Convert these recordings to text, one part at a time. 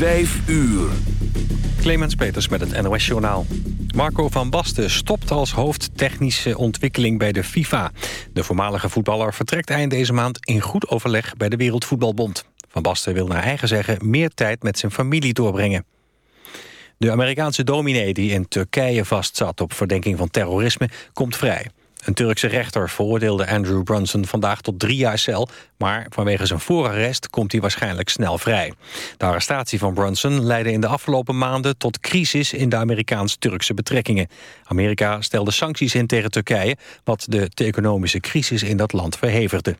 Vijf uur. Clemens Peters met het NOS Journaal. Marco van Basten stopt als hoofd technische ontwikkeling bij de FIFA. De voormalige voetballer vertrekt eind deze maand in goed overleg bij de Wereldvoetbalbond. Van Basten wil naar eigen zeggen meer tijd met zijn familie doorbrengen. De Amerikaanse dominee die in Turkije vastzat op verdenking van terrorisme komt vrij. Een Turkse rechter veroordeelde Andrew Brunson vandaag tot drie jaar cel... maar vanwege zijn voorarrest komt hij waarschijnlijk snel vrij. De arrestatie van Brunson leidde in de afgelopen maanden... tot crisis in de Amerikaans-Turkse betrekkingen. Amerika stelde sancties in tegen Turkije... wat de economische crisis in dat land verhevigde.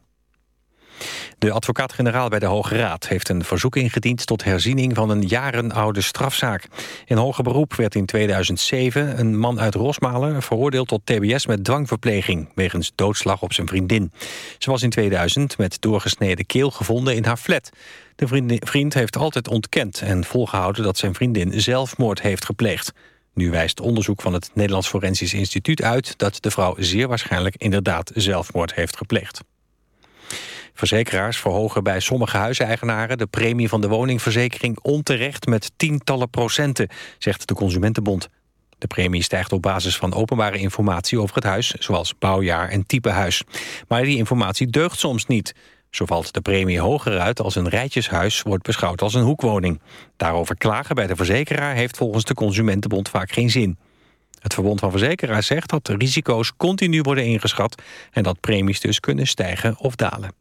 De advocaat-generaal bij de Hoge Raad heeft een verzoek ingediend tot herziening van een jarenoude strafzaak. In hoger beroep werd in 2007 een man uit Rosmalen veroordeeld tot tbs met dwangverpleging wegens doodslag op zijn vriendin. Ze was in 2000 met doorgesneden keel gevonden in haar flat. De vriend heeft altijd ontkend en volgehouden dat zijn vriendin zelfmoord heeft gepleegd. Nu wijst onderzoek van het Nederlands Forensisch Instituut uit... dat de vrouw zeer waarschijnlijk inderdaad zelfmoord heeft gepleegd. Verzekeraars verhogen bij sommige huiseigenaren... de premie van de woningverzekering onterecht met tientallen procenten... zegt de Consumentenbond. De premie stijgt op basis van openbare informatie over het huis... zoals bouwjaar en type huis. Maar die informatie deugt soms niet. Zo valt de premie hoger uit als een rijtjeshuis wordt beschouwd als een hoekwoning. Daarover klagen bij de verzekeraar heeft volgens de Consumentenbond vaak geen zin. Het Verbond van Verzekeraars zegt dat risico's continu worden ingeschat... en dat premies dus kunnen stijgen of dalen.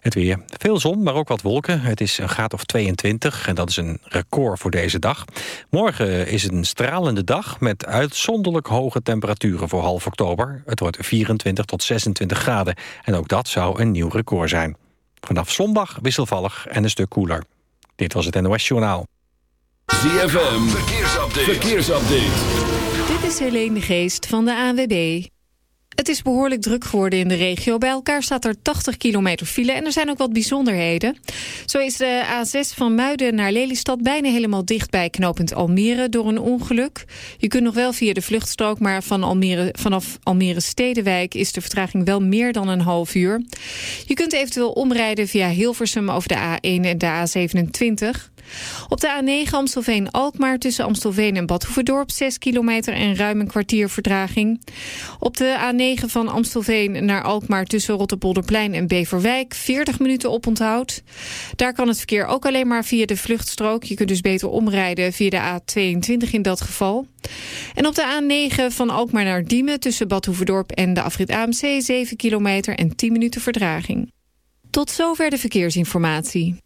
Het weer. Veel zon, maar ook wat wolken. Het is een graad of 22 en dat is een record voor deze dag. Morgen is het een stralende dag met uitzonderlijk hoge temperaturen voor half oktober. Het wordt 24 tot 26 graden en ook dat zou een nieuw record zijn. Vanaf zondag wisselvallig en een stuk koeler. Dit was het NOS Journaal. ZFM, verkeersupdate. verkeersupdate. Dit is Helene de Geest van de ANWB. Het is behoorlijk druk geworden in de regio. Bij elkaar staat er 80 kilometer file en er zijn ook wat bijzonderheden. Zo is de A6 van Muiden naar Lelystad bijna helemaal dicht bij knooppunt Almere door een ongeluk. Je kunt nog wel via de vluchtstrook, maar van Almere, vanaf Almere Stedenwijk is de vertraging wel meer dan een half uur. Je kunt eventueel omrijden via Hilversum over de A1 en de A27. Op de A9 Amstelveen-Alkmaar tussen Amstelveen en Badhoevedorp 6 kilometer en ruim een kwartier verdraging. Op de A9 van Amstelveen naar Alkmaar tussen Rotterpolderplein en Beverwijk 40 minuten oponthoud. Daar kan het verkeer ook alleen maar via de vluchtstrook. Je kunt dus beter omrijden via de A22 in dat geval. En op de A9 van Alkmaar naar Diemen tussen Badhoevedorp en de afrit AMC 7 kilometer en 10 minuten verdraging. Tot zover de verkeersinformatie.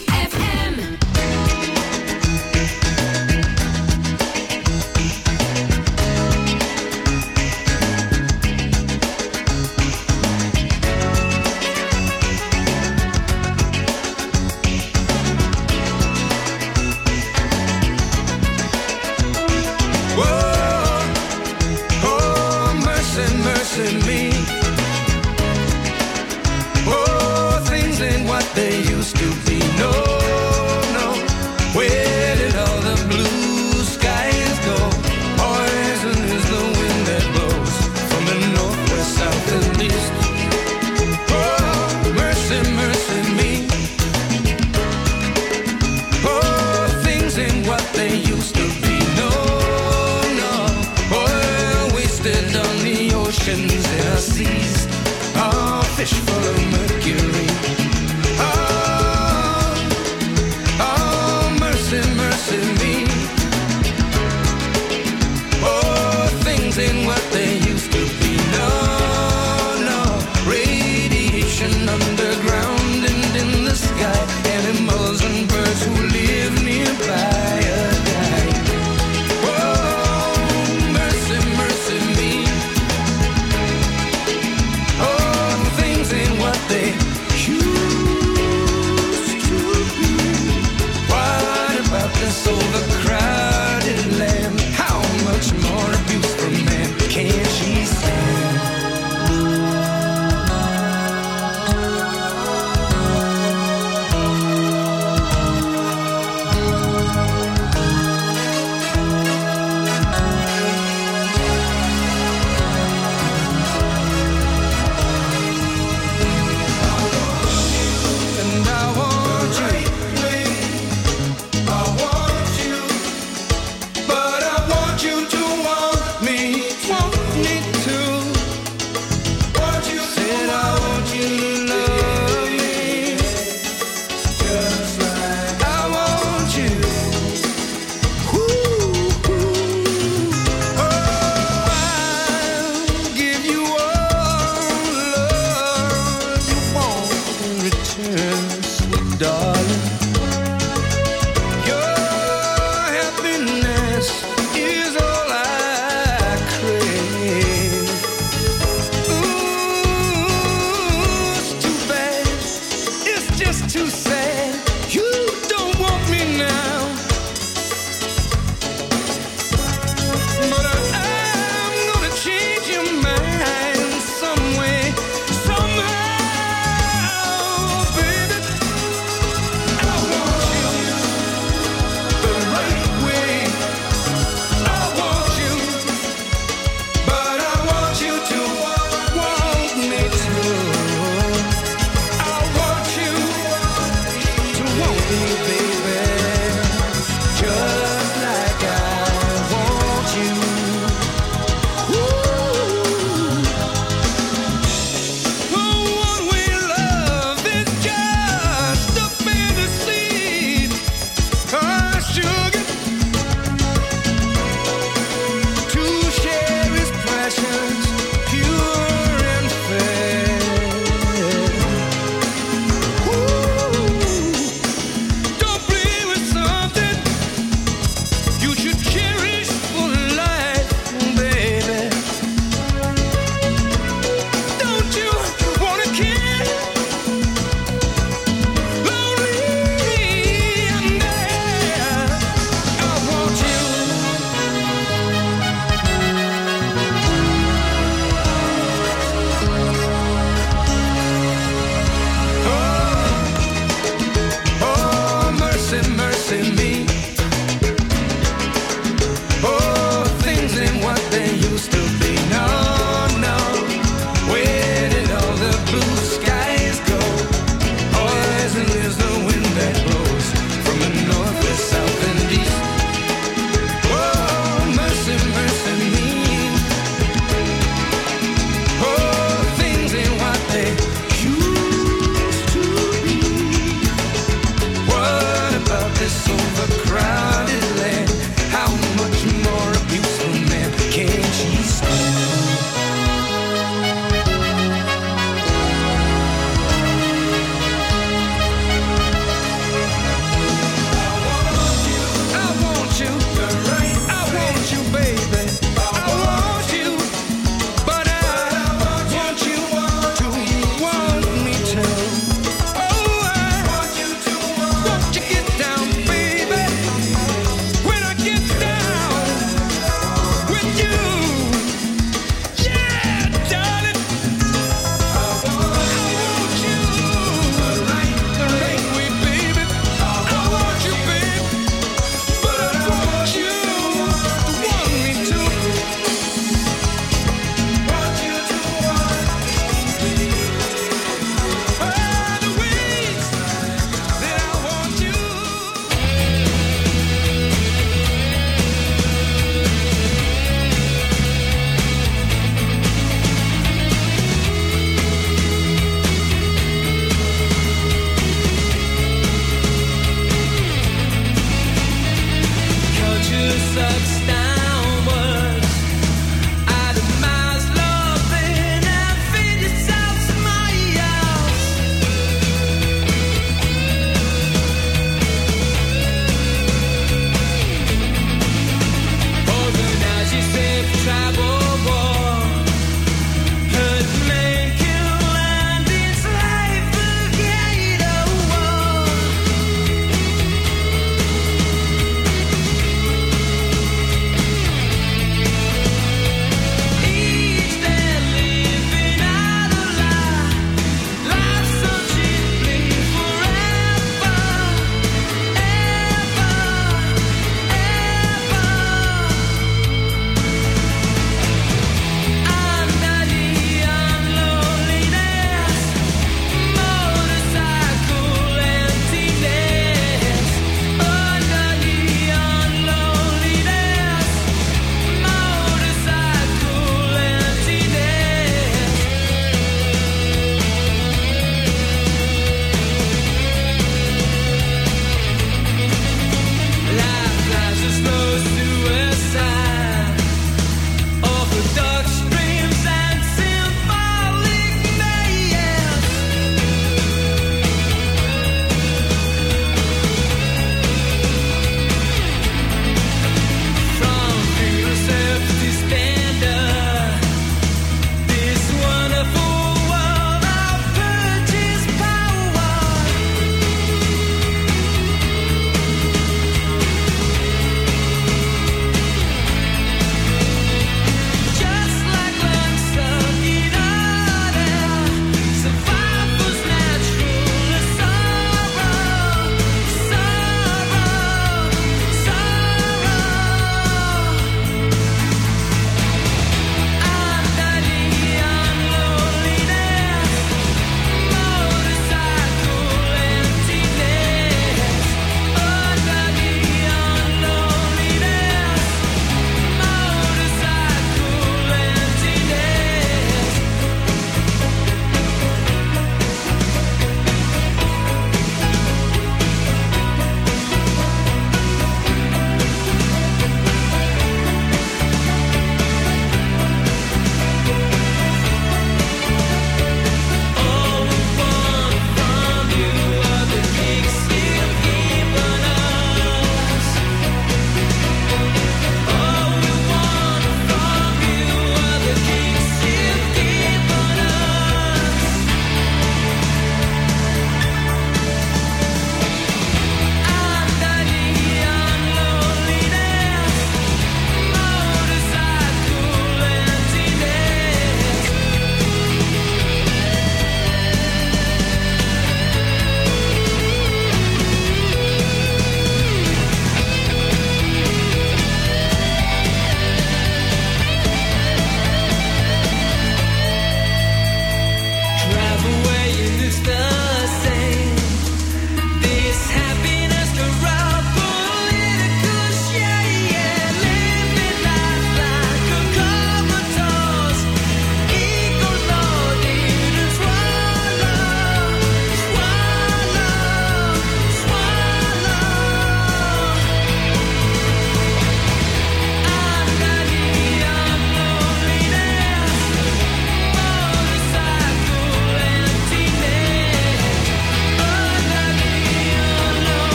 Podcast.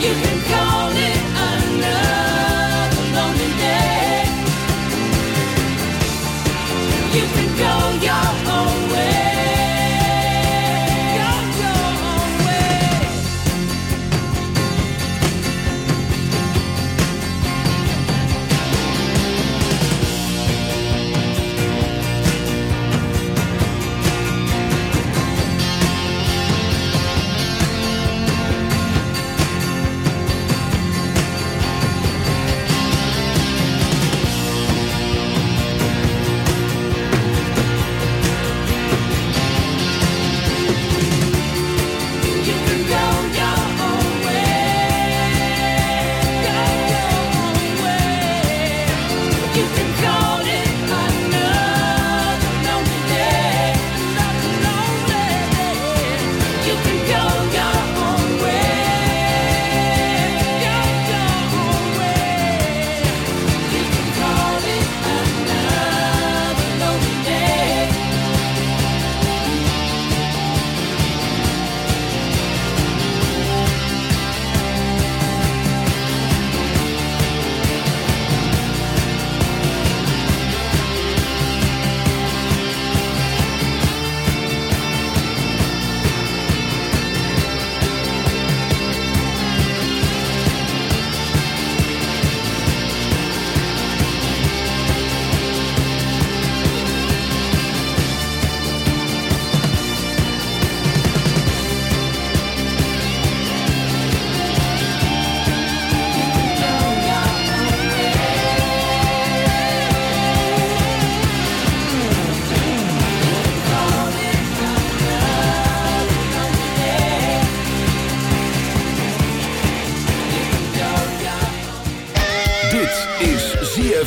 You can call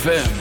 ZFM.